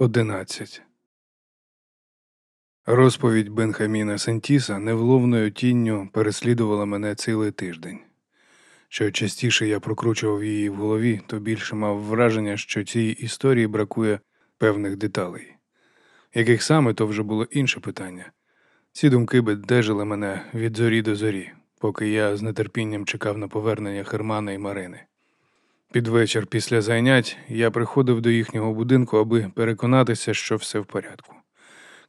11. Розповідь Бенхаміна Сентіса невловною тінню переслідувала мене цілий тиждень. Що частіше я прокручував її в голові, то більше мав враження, що цій історії бракує певних деталей. Яких саме то вже було інше питання. Ці думки бедежили мене від зорі до зорі, поки я з нетерпінням чекав на повернення Хермана і Марини. Під вечір після зайнять я приходив до їхнього будинку, аби переконатися, що все в порядку.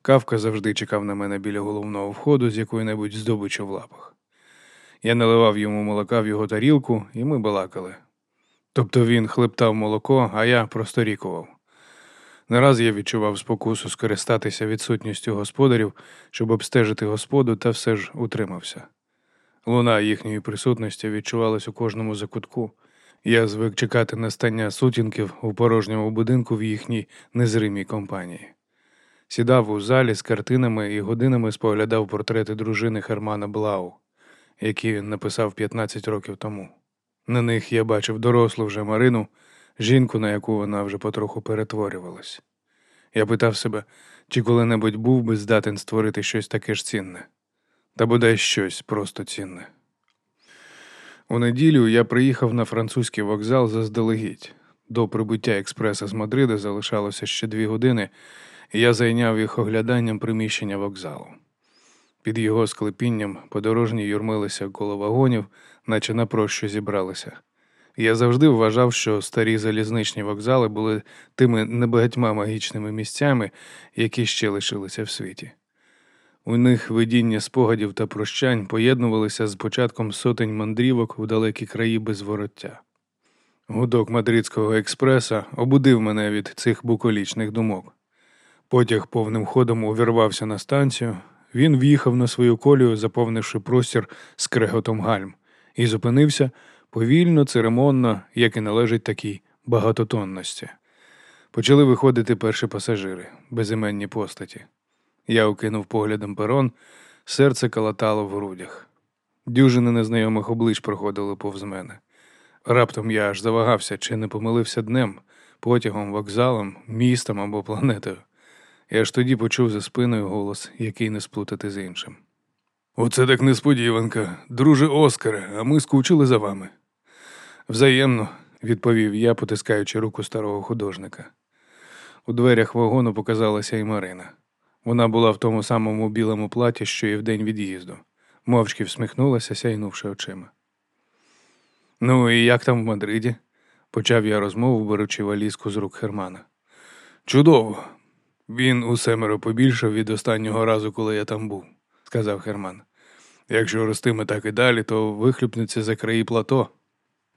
Кавка завжди чекав на мене біля головного входу з якою-небудь здобиччю в лапах. Я наливав йому молока в його тарілку, і ми балакали. Тобто він хлептав молоко, а я просто рікував. Не раз я відчував спокусу скористатися відсутністю господарів, щоб обстежити господу, та все ж утримався. Луна їхньої присутності відчувалась у кожному закутку. Я звик чекати настання сутінків у порожньому будинку в їхній незримій компанії. Сідав у залі з картинами і годинами споглядав портрети дружини Хермана Блау, які він написав 15 років тому. На них я бачив дорослу вже Марину, жінку, на яку вона вже потроху перетворювалась. Я питав себе, чи коли-небудь був би здатен створити щось таке ж цінне, та бодай щось просто цінне. У неділю я приїхав на французький вокзал заздалегідь. До прибуття експреса з Мадрида залишалося ще дві години, і я зайняв їх огляданням приміщення вокзалу. Під його склепінням подорожні юрмилися коло вагонів, наче на прощу зібралися. Я завжди вважав, що старі залізничні вокзали були тими небагатьма магічними місцями, які ще лишилися в світі. У них видіння спогадів та прощань поєднувалися з початком сотень мандрівок в далекі краї без вороття. Гудок мадридського експреса обудив мене від цих буколічних думок. Потяг повним ходом увірвався на станцію, він в'їхав на свою колію, заповнивши простір скреготом гальм, і зупинився повільно, церемонно, як і належить такій багатотонності. Почали виходити перші пасажири, безіменні постаті. Я окинув поглядом перон, серце калатало в грудях. Дюжини незнайомих облич проходили повз мене. Раптом я аж завагався, чи не помилився днем, потягом, вокзалом, містом або планетою. І аж тоді почув за спиною голос, який не сплутати з іншим. Оце так несподіванка, друже Оскаре, а ми скучили за вами. Взаємно, відповів я, потискаючи руку старого художника. У дверях вагону показалася і Марина. Вона була в тому самому білому платі, що і в день від'їзду, мовчки всміхнулася, сяйнувши очима. Ну і як там в Мадриді? почав я розмову, беручи валізку з рук Хермана. Чудово. Він у семеро побільшав від останнього разу, коли я там був, сказав Херман. Якщо ростиме так і далі, то вихлюпнеться за краї плато.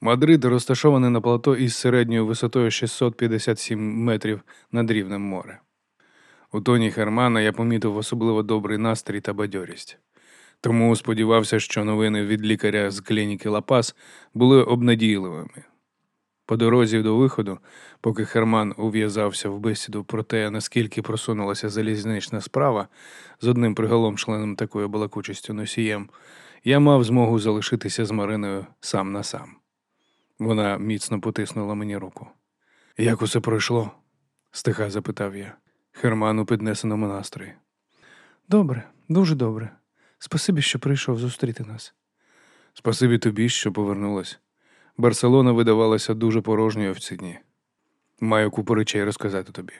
Мадрид розташований на плато із середньою висотою 657 метрів над рівнем моря. У тоні Хермана я помітив особливо добрий настрій та бадьорість. Тому сподівався, що новини від лікаря з клініки Лапас були обнадійливими. По дорозі до виходу, поки Херман ув'язався в бесіду про те, наскільки просунулася залізнична справа з одним приголомшленим такою балакучістю носієм, я мав змогу залишитися з Мариною сам на сам. Вона міцно потиснула мені руку. Як усе пройшло? стиха запитав я. Херман у піднесеному настрої. Добре, дуже добре. Спасибі, що прийшов зустріти нас. Спасибі тобі, що повернулась. Барселона видавалася дуже порожньою в ці дні. Маю купу речей розказати тобі.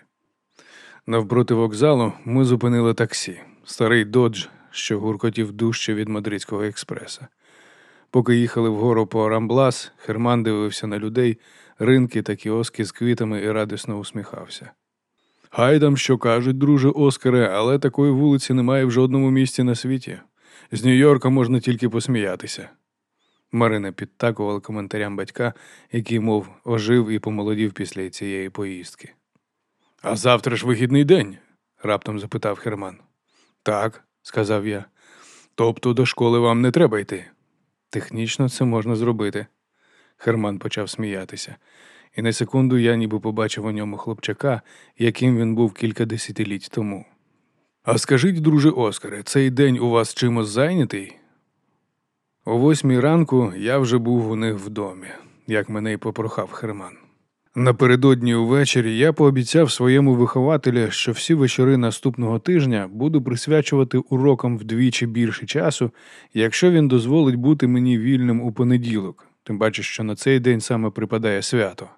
Навпроти вокзалу ми зупинили таксі, старий додж, що гуркотів дужче від мадридського експреса. Поки їхали вгору по Рамблас, Херман дивився на людей, ринки та кіоски з квітами і радісно усміхався. Хай там що кажуть, друже Оскаре, але такої вулиці немає в жодному місті на світі. З Нью-Йорка можна тільки посміятися. Марина підтакувала коментарям батька, який, мов, ожив і помолодів після цієї поїздки. А завтра ж вихідний день? раптом запитав Херман. Так, сказав я. Тобто до школи вам не треба йти. Технічно це можна зробити. Херман почав сміятися, і на секунду я ніби побачив у ньому хлопчака, яким він був кілька десятиліть тому. А скажіть, друже Оскаре, цей день у вас чимось зайнятий? О восьмій ранку я вже був у них в домі, як мене й попрохав Херман. Напередодні увечері я пообіцяв своєму вихователю, що всі вечори наступного тижня буду присвячувати урокам вдвічі більше часу, якщо він дозволить бути мені вільним у понеділок, тим паче, що на цей день саме припадає свято.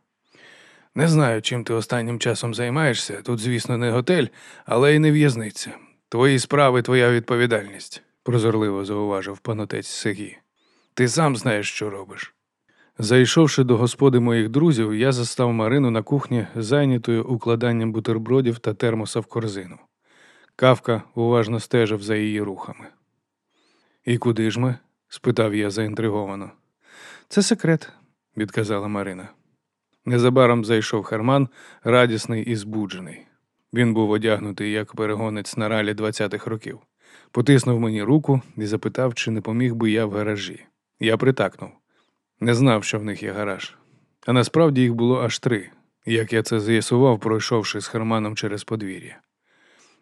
Не знаю, чим ти останнім часом займаєшся. Тут, звісно, не готель, але й не в'язниця. Твої справи, твоя відповідальність, прозорливо зауважив панотець Сегі. Ти сам знаєш, що робиш. Зайшовши до господи моїх друзів, я застав Марину на кухні, зайнятою укладанням бутербродів та термоса в корзину. Кавка уважно стежив за її рухами. І куди ж ми? спитав я заінтриговано. Це секрет, відказала Марина. Незабаром зайшов Херман, радісний і збуджений. Він був одягнутий як перегонець на ралі 20-х років. Потиснув мені руку і запитав, чи не поміг би я в гаражі. Я притакнув. Не знав, що в них є гараж. А насправді їх було аж три, як я це з'ясував, пройшовши з Херманом через подвір'я.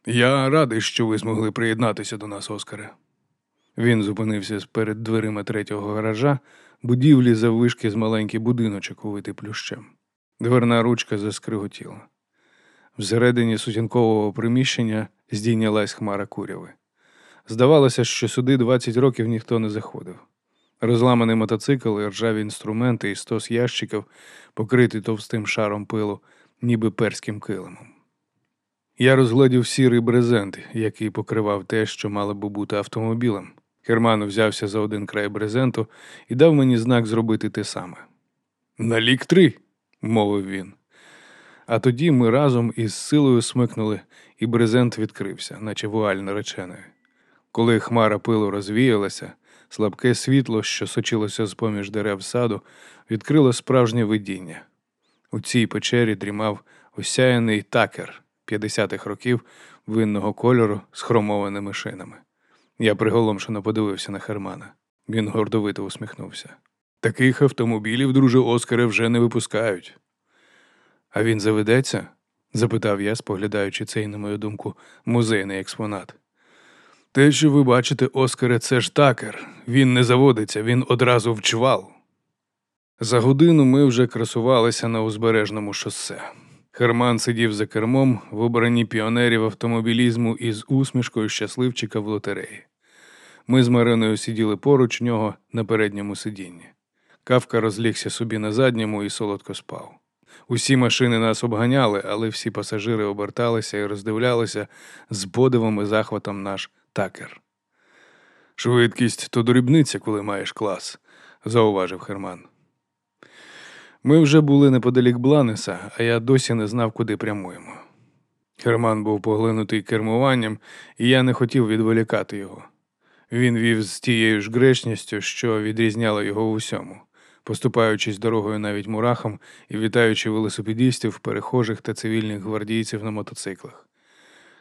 Я радий, що ви змогли приєднатися до нас, Оскаре. Він зупинився перед дверима третього гаража, будівлі заввишки з маленький будиночок, увитий плющем. Дверна ручка заскриготіла. Всередині сутінкового приміщення здійнялась хмара куряви. Здавалося, що сюди 20 років ніхто не заходив. Розламаний мотоцикл ржаві інструменти і стос ящиків, покритий товстим шаром пилу, ніби перським килимом. Я розглядів сірий брезент, який покривав те, що мало би бути автомобілем. Керман взявся за один край брезенту і дав мені знак зробити те саме. На лік три, мовив він. А тоді ми разом із силою смикнули, і брезент відкрився, наче вуаль нареченої. Коли хмара пилу розвіялася, слабке світло, що сочилося з поміж дерев саду, відкрило справжнє видіння. У цій печері дрімав осяяний такер 50-х років винного кольору з хромованими шинами. Я приголомшено подивився на Хермана. Він гордовито усміхнувся. Таких автомобілів, друже Оскаре, вже не випускають. А він заведеться? запитав я, споглядаючи цей, на мою думку, музейний експонат. Те, що ви бачите, Оскаре, це ж такер. Він не заводиться, він одразу вчвал. За годину ми вже красувалися на узбережному шосе. Херман сидів за кермом в піонерів автомобілізму із усмішкою щасливчика в лотереї. Ми з Мариною сиділи поруч нього на передньому сидінні. Кавка розлігся собі на задньому і солодко спав. Усі машини нас обганяли, але всі пасажири оберталися і роздивлялися з подивом і захватом наш такер. Швидкість то дрібниця, коли маєш клас, зауважив Херман. Ми вже були неподалік Бланеса, а я досі не знав, куди прямуємо. Херман був поглинутий кермуванням, і я не хотів відволікати його. Він вів з тією ж грешністю, що відрізняло його в усьому, поступаючись дорогою навіть мурахом і вітаючи велосипедістів, перехожих та цивільних гвардійців на мотоциклах.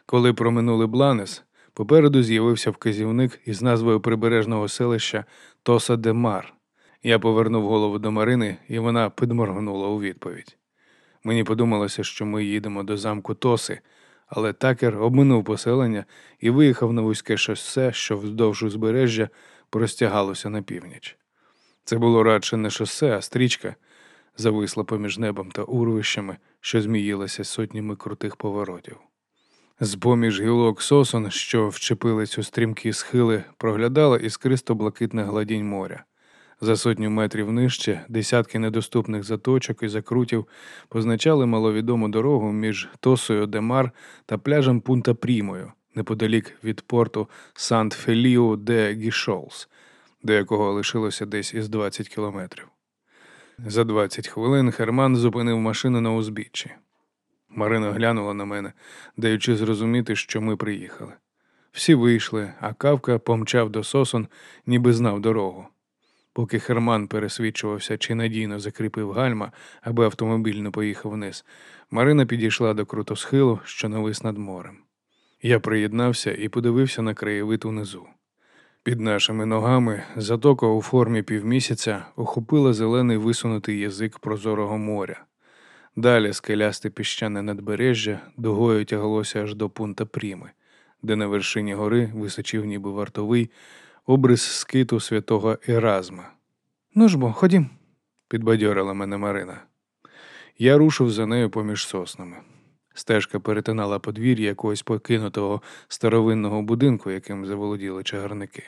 Коли проминули Бланес, попереду з'явився вказівник із назвою прибережного селища Тоса де Мар. Я повернув голову до Марини, і вона підморгнула у відповідь. Мені подумалося, що ми їдемо до замку Тоси, але такер обминув поселення і виїхав на вузьке шосе, що вздовж узбережжя простягалося на північ. Це було радше не шосе, а стрічка, зависла поміж небом та урвищами, що зміїлася сотнями крутих поворотів. З поміж гілок сосон, що вчепились у стрімкі схили, проглядала іскристо блакитна гладінь моря. За сотню метрів нижче десятки недоступних заточок і закрутів позначали маловідому дорогу між Тосою-де-Мар та пляжем Пунта Прімою, неподалік від порту Сант Феліу-де-Гішолс, до якого лишилося десь із 20 кілометрів. За 20 хвилин Херман зупинив машину на узбіччі. Марина глянула на мене, даючи зрозуміти, що ми приїхали. Всі вийшли, а кавка помчав до сосон, ніби знав дорогу. Поки Херман пересвідчувався, чи надійно закріпив гальма, аби автомобіль не поїхав вниз, Марина підійшла до крутосхилу, що навис над морем. Я приєднався і подивився на краєвид унизу. Під нашими ногами затока у формі півмісяця охопила зелений висунутий язик прозорого моря. Далі скелясте піщане надбережжя дугою тяглося аж до пунта Пріми, де на вершині гори височив ніби вартовий обрис скиту святого Еразма. Ну ж бо, ходім, підбадьорила мене Марина. Я рушив за нею поміж соснами. Стежка перетинала подвір'я якогось покинутого старовинного будинку, яким заволоділи чагарники.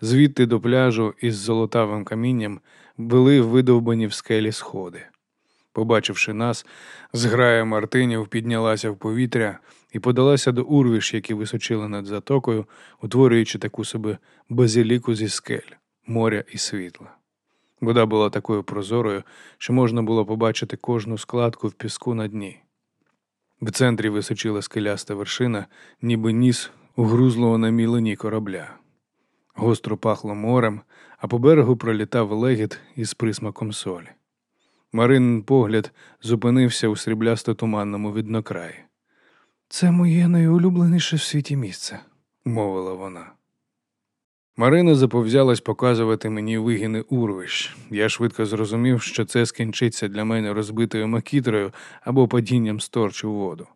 Звідти до пляжу із золотавим камінням були видовбані в скелі сходи. Побачивши нас, зграя Мартинів піднялася в повітря і подалася до урвищ, які височили над затокою, утворюючи таку себе базиліку зі скель, моря і світла. Вода була такою прозорою, що можна було побачити кожну складку в піску на дні. В центрі височила скеляста вершина, ніби ніс угрузлого на мілині корабля. Гостро пахло морем, а по берегу пролітав легіт із присмаком солі. Маринин погляд зупинився у сріблясто туманному віднокраї. Це моє найулюбленіше в світі місце, мовила вона. Марина заповзялась показувати мені вигини урвищ. Я швидко зрозумів, що це скінчиться для мене розбитою макітрою або падінням сторч у воду.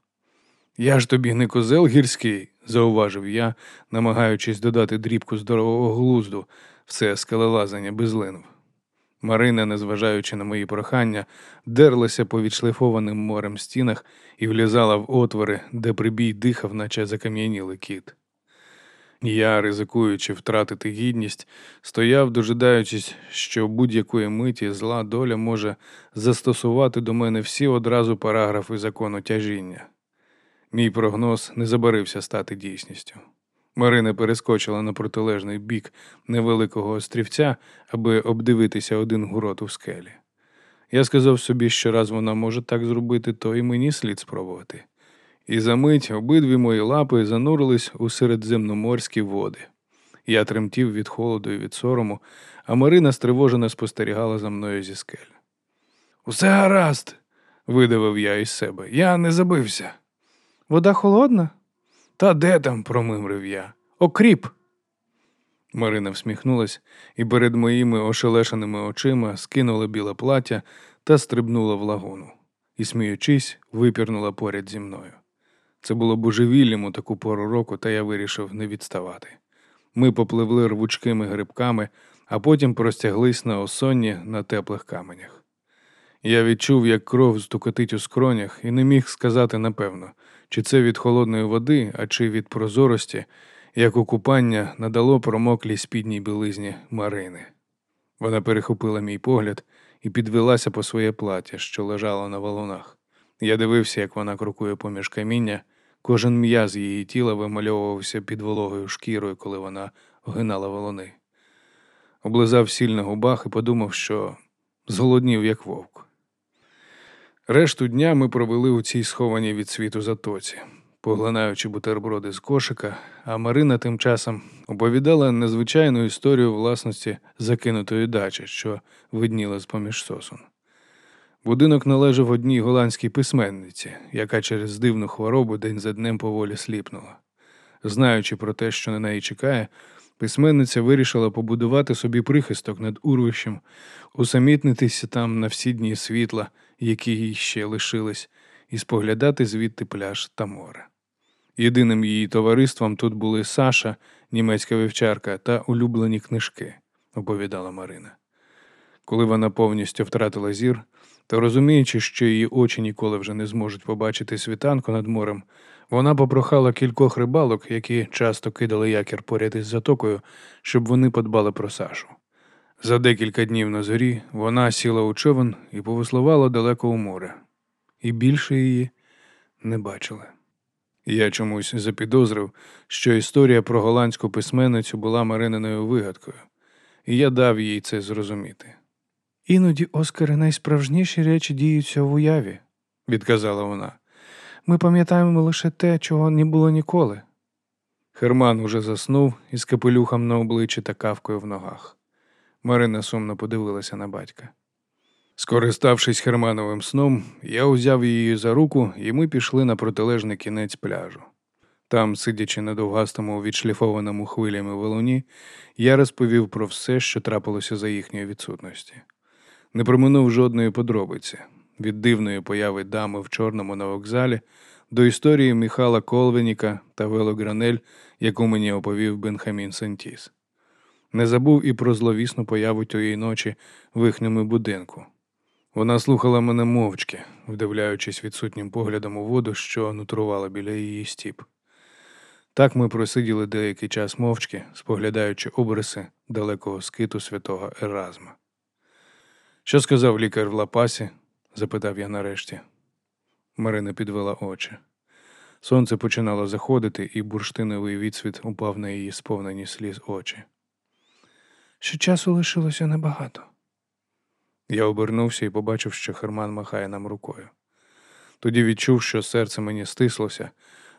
Я ж тобі не козел гірський, зауважив я, намагаючись додати дрібку здорового глузду, все скелелазання без линв. Марина, незважаючи на мої прохання, дерлася по відшліфованим морем стінах і влізала в отвори, де прибій дихав, наче закам'янілий кіт. Я, ризикуючи втратити гідність, стояв, дожидаючись, що будь-якої миті зла доля може застосувати до мене всі одразу параграфи закону тяжіння. Мій прогноз не забарився стати дійсністю. Марина перескочила на протилежний бік невеликого острівця, аби обдивитися один гурот у скелі. Я сказав собі, що раз вона може так зробити, то і мені слід спробувати. І за мить обидві мої лапи занурились у середземноморські води. Я тремтів від холоду і від сорому, а Марина стривожено спостерігала за мною зі скель. Усе гаразд, видавив я із себе. Я не забився. Вода холодна? Та де там? промимрив я. Окріп. Марина всміхнулась і перед моїми ошелешеними очима скинула біле плаття та стрибнула в лагуну і, сміючись, випірнула поряд зі мною. Це було божевіллям у таку пору року, та я вирішив не відставати. Ми попливли рвучкими грибками, а потім простяглись на осонні на теплих каменях. Я відчув, як кров стукотить у скронях, і не міг сказати напевно, чи це від холодної води, а чи від прозорості, як у купання надало промоклій спідній білизні Марини. Вона перехопила мій погляд і підвелася по своє плаття, що лежало на валунах. Я дивився, як вона крокує поміж каміння, кожен м'яз її тіла вимальовувався під вологою шкірою, коли вона огинала валуни. Облизав сіль на губах і подумав, що зголоднів, як вовк. Решту дня ми провели у цій схованій від світу затоці, поглинаючи бутерброди з кошика, а Марина тим часом оповідала незвичайну історію власності закинутої дачі, що видніла з поміж сосун. Будинок належав одній голландській письменниці, яка через дивну хворобу день за днем поволі сліпнула. Знаючи про те, що на неї чекає, письменниця вирішила побудувати собі прихисток над урвищем, усамітнитися там на всі дні світла, які їй ще лишились, і споглядати звідти пляж та море. Єдиним її товариством тут були Саша, німецька вівчарка та улюблені книжки, оповідала Марина. Коли вона повністю втратила зір, то розуміючи, що її очі ніколи вже не зможуть побачити світанку над морем, вона попрохала кількох рибалок, які часто кидали якір поряд із затокою, щоб вони подбали про Сашу. За декілька днів на зорі вона сіла у човен і повеслувала далеко у море, і більше її не бачила. Я чомусь запідозрив, що історія про голландську письменницю була Марининою вигадкою, і я дав їй це зрозуміти. Іноді, Оскари, найсправжніші речі діються в уяві, відказала вона. Ми пам'ятаємо лише те, чого не було ніколи. Херман уже заснув із капелюхом на обличчі та кавкою в ногах. Марина сумно подивилася на батька. Скориставшись Хермановим сном, я узяв її за руку, і ми пішли на протилежний кінець пляжу. Там, сидячи на довгастому відшліфованому хвилями валуні, я розповів про все, що трапилося за їхньої відсутності. Не проминув жодної подробиці від дивної появи дами в чорному на вокзалі до історії Міхала Колвеніка та Велогранель, яку мені оповів Бенхамін Сентіс. Не забув і про зловісну появу тієї ночі в їхньому будинку. Вона слухала мене мовчки, вдивляючись відсутнім поглядом у воду, що нутрувала біля її стіп. Так ми просиділи деякий час мовчки, споглядаючи обриси далекого скиту святого Еразма. Що сказав лікар в лапасі? Запитав я нарешті. Марина підвела очі. Сонце починало заходити, і бурштиновий відсвіт упав на її сповнені сліз очі. Що часу лишилося небагато. Я обернувся і побачив, що Херман махає нам рукою. Тоді відчув, що серце мені стислося,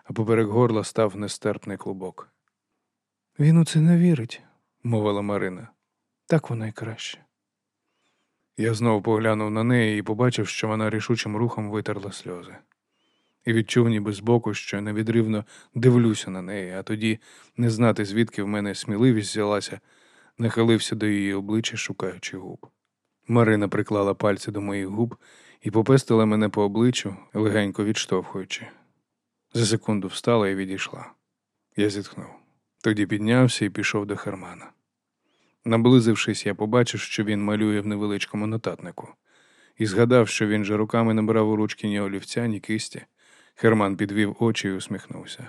а поперек горла став нестерпний клубок. Він у це не вірить, мовила Марина. Так воно й краще. Я знову поглянув на неї і побачив, що вона рішучим рухом витерла сльози. І відчув ніби збоку, що невідривно дивлюся на неї, а тоді не знати, звідки в мене сміливість взялася, нахилився до її обличчя, шукаючи губ. Марина приклала пальці до моїх губ і попестила мене по обличчю, легенько відштовхуючи. За секунду встала і відійшла. Я зітхнув. Тоді піднявся і пішов до Хермана. Наблизившись, я побачив, що він малює в невеличкому нотатнику, і згадав, що він же руками не брав у ручки ні олівця, ні кисті. Херман підвів очі і усміхнувся.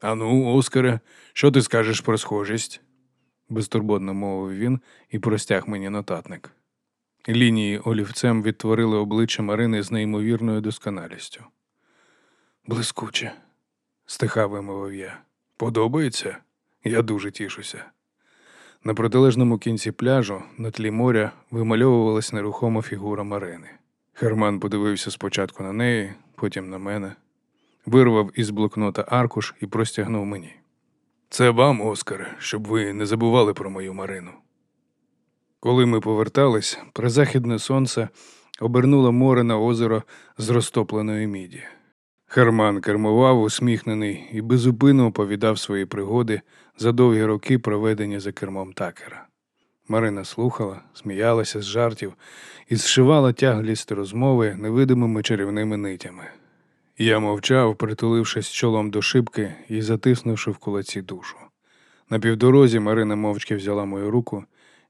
Ану, Оскаре, що ти скажеш про схожість? безтурботно мовив він і простяг мені нотатник. Лінії олівцем відтворили обличчя Марини з неймовірною досконалістю. Блискуче, стиха вимовив я. Подобається? Я дуже тішуся. На протилежному кінці пляжу на тлі моря вимальовувалась нерухома фігура Марини. Херман подивився спочатку на неї, потім на мене, вирвав із блокнота аркуш і простягнув мені. Це вам, Оскаре, щоб ви не забували про мою Марину. Коли ми повертались, призахідне сонце обернуло море на озеро з розтопленої міді. Херман кермував, усміхнений, і безупинно оповідав свої пригоди за довгі роки, проведені за кермом такера. Марина слухала, сміялася з жартів і зшивала тяглість розмови невидимими чарівними нитями. Я мовчав, притулившись чолом до шибки і затиснувши в кулаці душу. На півдорозі Марина мовчки взяла мою руку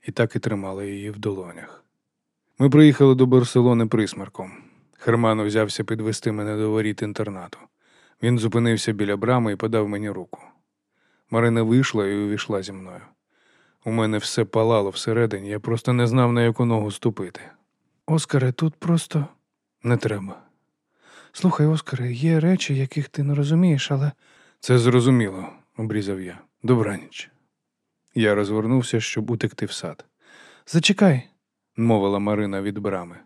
і так і тримала її в долонях. Ми приїхали до Барселони присмарком. Херман взявся підвести мене до воріт інтернату. Він зупинився біля брами і подав мені руку. Марина вийшла і увійшла зі мною. У мене все палало всередині, я просто не знав, на яку ногу ступити. Оскаре, тут просто не треба. Слухай, Оскаре, є речі, яких ти не розумієш, але. Це зрозуміло, обрізав я. Добраніч. Я розвернувся, щоб утекти в сад. Зачекай, мовила Марина від брами.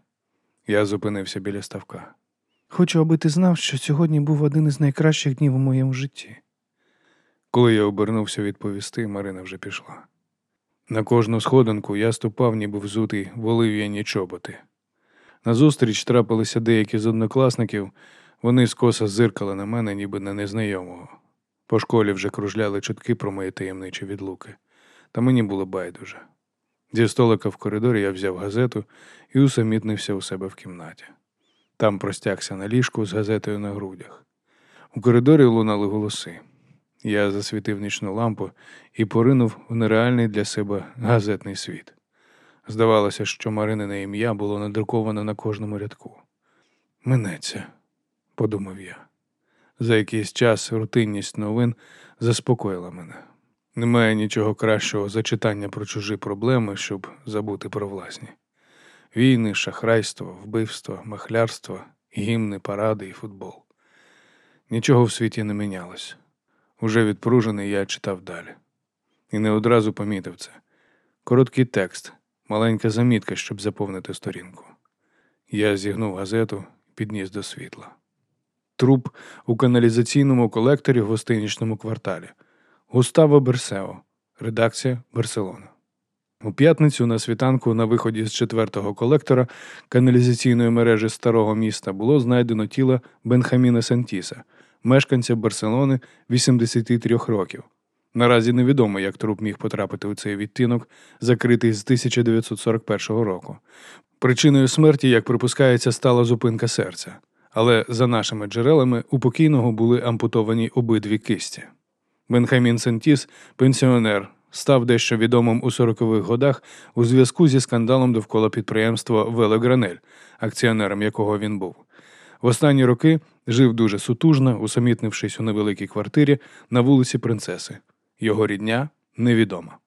Я зупинився біля ставка. Хочу, аби ти знав, що сьогодні був один із найкращих днів у моєму житті. Коли я обернувся відповісти, Марина вже пішла. На кожну сходинку я ступав, ніби взутий в олив'яні чоботи. Назустріч трапилися деякі з однокласників, вони скоса зиркали на мене, ніби на незнайомого. По школі вже кружляли чутки про мої таємничі відлуки, та мені було байдуже. Зі столика в коридорі я взяв газету і усамітнився у себе в кімнаті. Там простягся на ліжку з газетою на грудях. У коридорі лунали голоси. Я засвітив нічну лампу і поринув в нереальний для себе газетний світ. Здавалося, що Маринине ім'я було надруковано на кожному рядку. Минеться, подумав я. За якийсь час рутинність новин заспокоїла мене. Немає нічого кращого за читання про чужі проблеми, щоб забути про власні. Війни, шахрайство, вбивство, махлярство, гімни, паради і футбол. Нічого в світі не мінялось. Уже відпружений я читав далі. І не одразу помітив це. Короткий текст, маленька замітка, щоб заповнити сторінку. Я зігнув газету підніс до світла. Труп у каналізаційному колекторі в гостинічному кварталі. Густаво Берсео, редакція Барселона. У п'ятницю на світанку на виході з четвертого колектора каналізаційної мережі старого міста було знайдено тіло Бенхаміна Сантіса, мешканця Барселони 83 років. Наразі невідомо, як труп міг потрапити у цей відтинок, закритий з 1941 року. Причиною смерті, як припускається, стала зупинка серця. Але за нашими джерелами у покійного були ампутовані обидві кисті. Бенхамін Сентіс, пенсіонер, став дещо відомим у 40-х годах у зв'язку зі скандалом довкола підприємства Велегранель, акціонером якого він був. В останні роки жив дуже сутужно, усамітнившись у невеликій квартирі на вулиці Принцеси. Його рідня невідома.